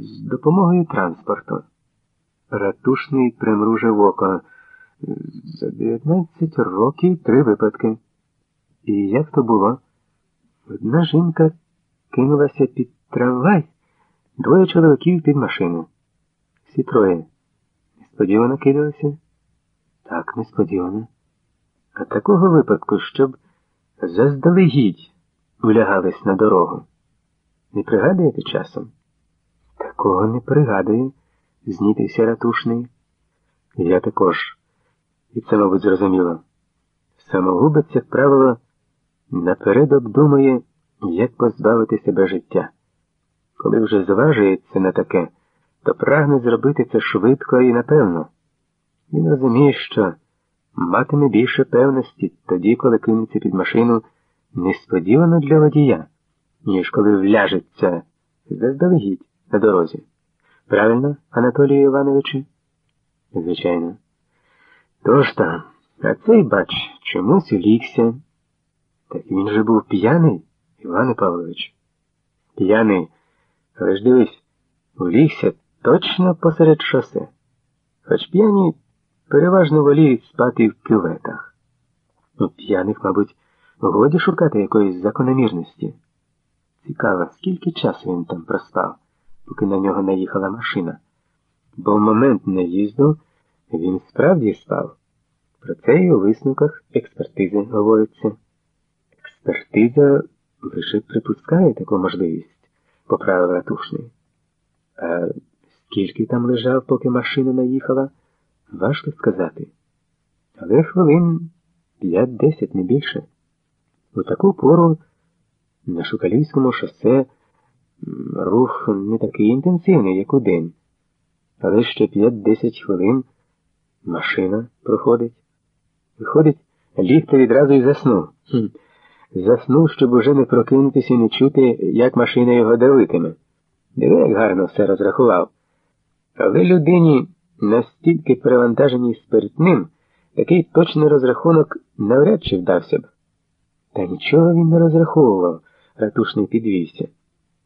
з допомогою транспорту. Ратушний примружив око. За 19 років три випадки. І як то було? Одна жінка кинулася під трамвай, двоє чоловіків під машину. Всі троє. Несподівано кидалися? Так, несподівано. А такого випадку, щоб заздалегідь влягались на дорогу. Не пригадуєте часом? Такого не пригадую, знітився ратушний. Я також. І це, мабуть, зрозуміло. Самогубець, як правило, наперед обдумує, як позбавити себе життя. Коли вже зважується на таке, то прагне зробити це швидко і напевно. Він розуміє, що матиме більше певності тоді, коли кинеться під машину несподівано для водія, ніж коли вляжеться заздалегідь на дорозі. Правильно, Анатолію Івановичу? Звичайно. Тож там, а цей, бач, чомусь улігся. Так він же був п'яний, Іване Павлович. П'яний, але ж дивись, улігся точно посеред шосе. Хоч п'яні переважно воліють спати в кюветах. У п'яних, мабуть, годі шукати якоїсь закономірності. Цікаво, скільки часу він там проспав, поки на нього наїхала машина. Бо в момент наїзду він справді спав. Про це і у висновках експертизи говориться. Експертиза лише припускає таку можливість, поправив ратушний. А скільки там лежав, поки машина наїхала, важко сказати. Але хвилин п'ять-десять не більше. У таку пору на Шукалівському шосе рух не такий інтенсивний, як у день. Але ще 5-10 хвилин машина проходить. Виходить, лігте відразу й заснув. Хм. Заснув, щоб уже не прокинутися і не чути, як машина його давитиме. Диви, як гарно все розрахував. Але людині настільки перевантаженій спиртним, такий точний розрахунок навряд чи вдався б. Та нічого він не розраховував, ратушний підвівся.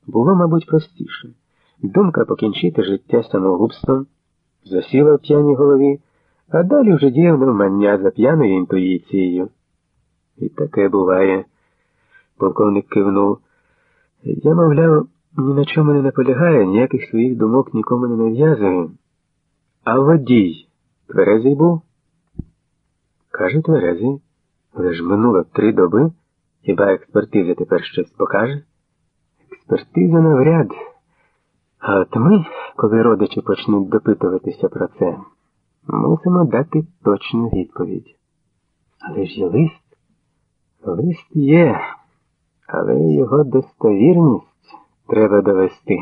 Було, мабуть, простіше. Думка покінчити життя самогубством засіла в п'яній голові, а далі вже діяв навмання за п'яною інтуїцією. І таке буває, полковник кивнув. Я, мовляв, ні на чому не наполягаю, ніяких своїх думок нікому не нав'язую. А водій тверезий був? Каже, тверезий. Але ж минуло три доби. Хіба експертиза тепер щось покаже? Експертиза навряд. А от ми, коли родичі почнуть допитуватися про це, мусимо дати точну відповідь. Але ж є лист. Лист є, але його достовірність треба довести,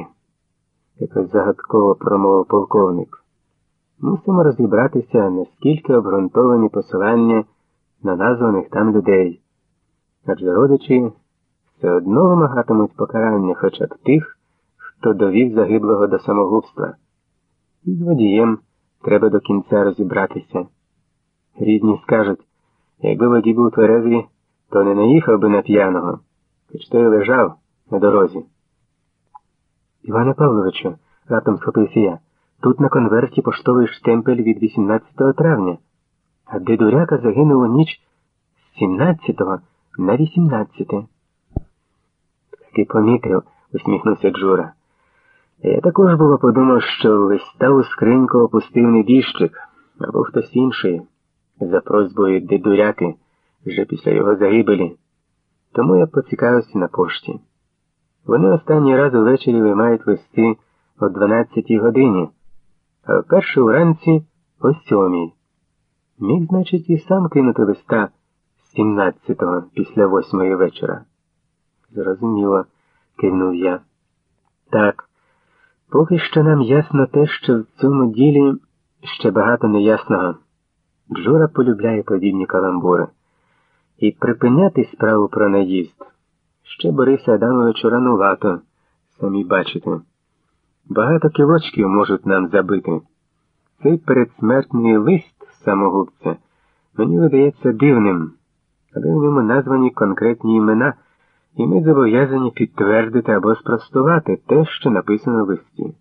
якось загадково промовив полковник. Мусимо розібратися, наскільки обґрунтовані посилання на названих там людей. Адже родичі все одно вимагатимуть покарання хоча б тих, хто довів загиблого до самогубства. І з водієм треба до кінця розібратися. Рідні скажуть, якби водій був тверезві, то не наїхав би на п'яного, хоч той лежав на дорозі. Іване Павловичу, раптом схопився я, тут на конверті поштовий штемпель від 18 травня, а дедуряка загинув у ніч з 17 на 18. Таки помітив, усміхнувся Джура. Я також було подумав, що листа у скриньку опустив небіжчик або хтось інший за просьбою дедуряки вже після його загибелі. Тому я поцікавився на пошті. Вони останній раз увечері виймають листи о 12 годині, а вперше уранці о 7. Міг, значить, і сам кинути листа 17-го після восьмої вечора. Зрозуміло, кивнув я. Так. Поки що нам ясно те, що в цьому ділі ще багато неясного. Джура полюбляє подібні каламбури. І припиняти справу про наїзд ще Бориса Адамовичу ранувато, самі бачите. Багато кілочків можуть нам забити. Цей передсмертний лист самогубця мені видається дивним, але в ньому названі конкретні імена і ми зобов'язані підтвердити або спростувати те, що написано в листі.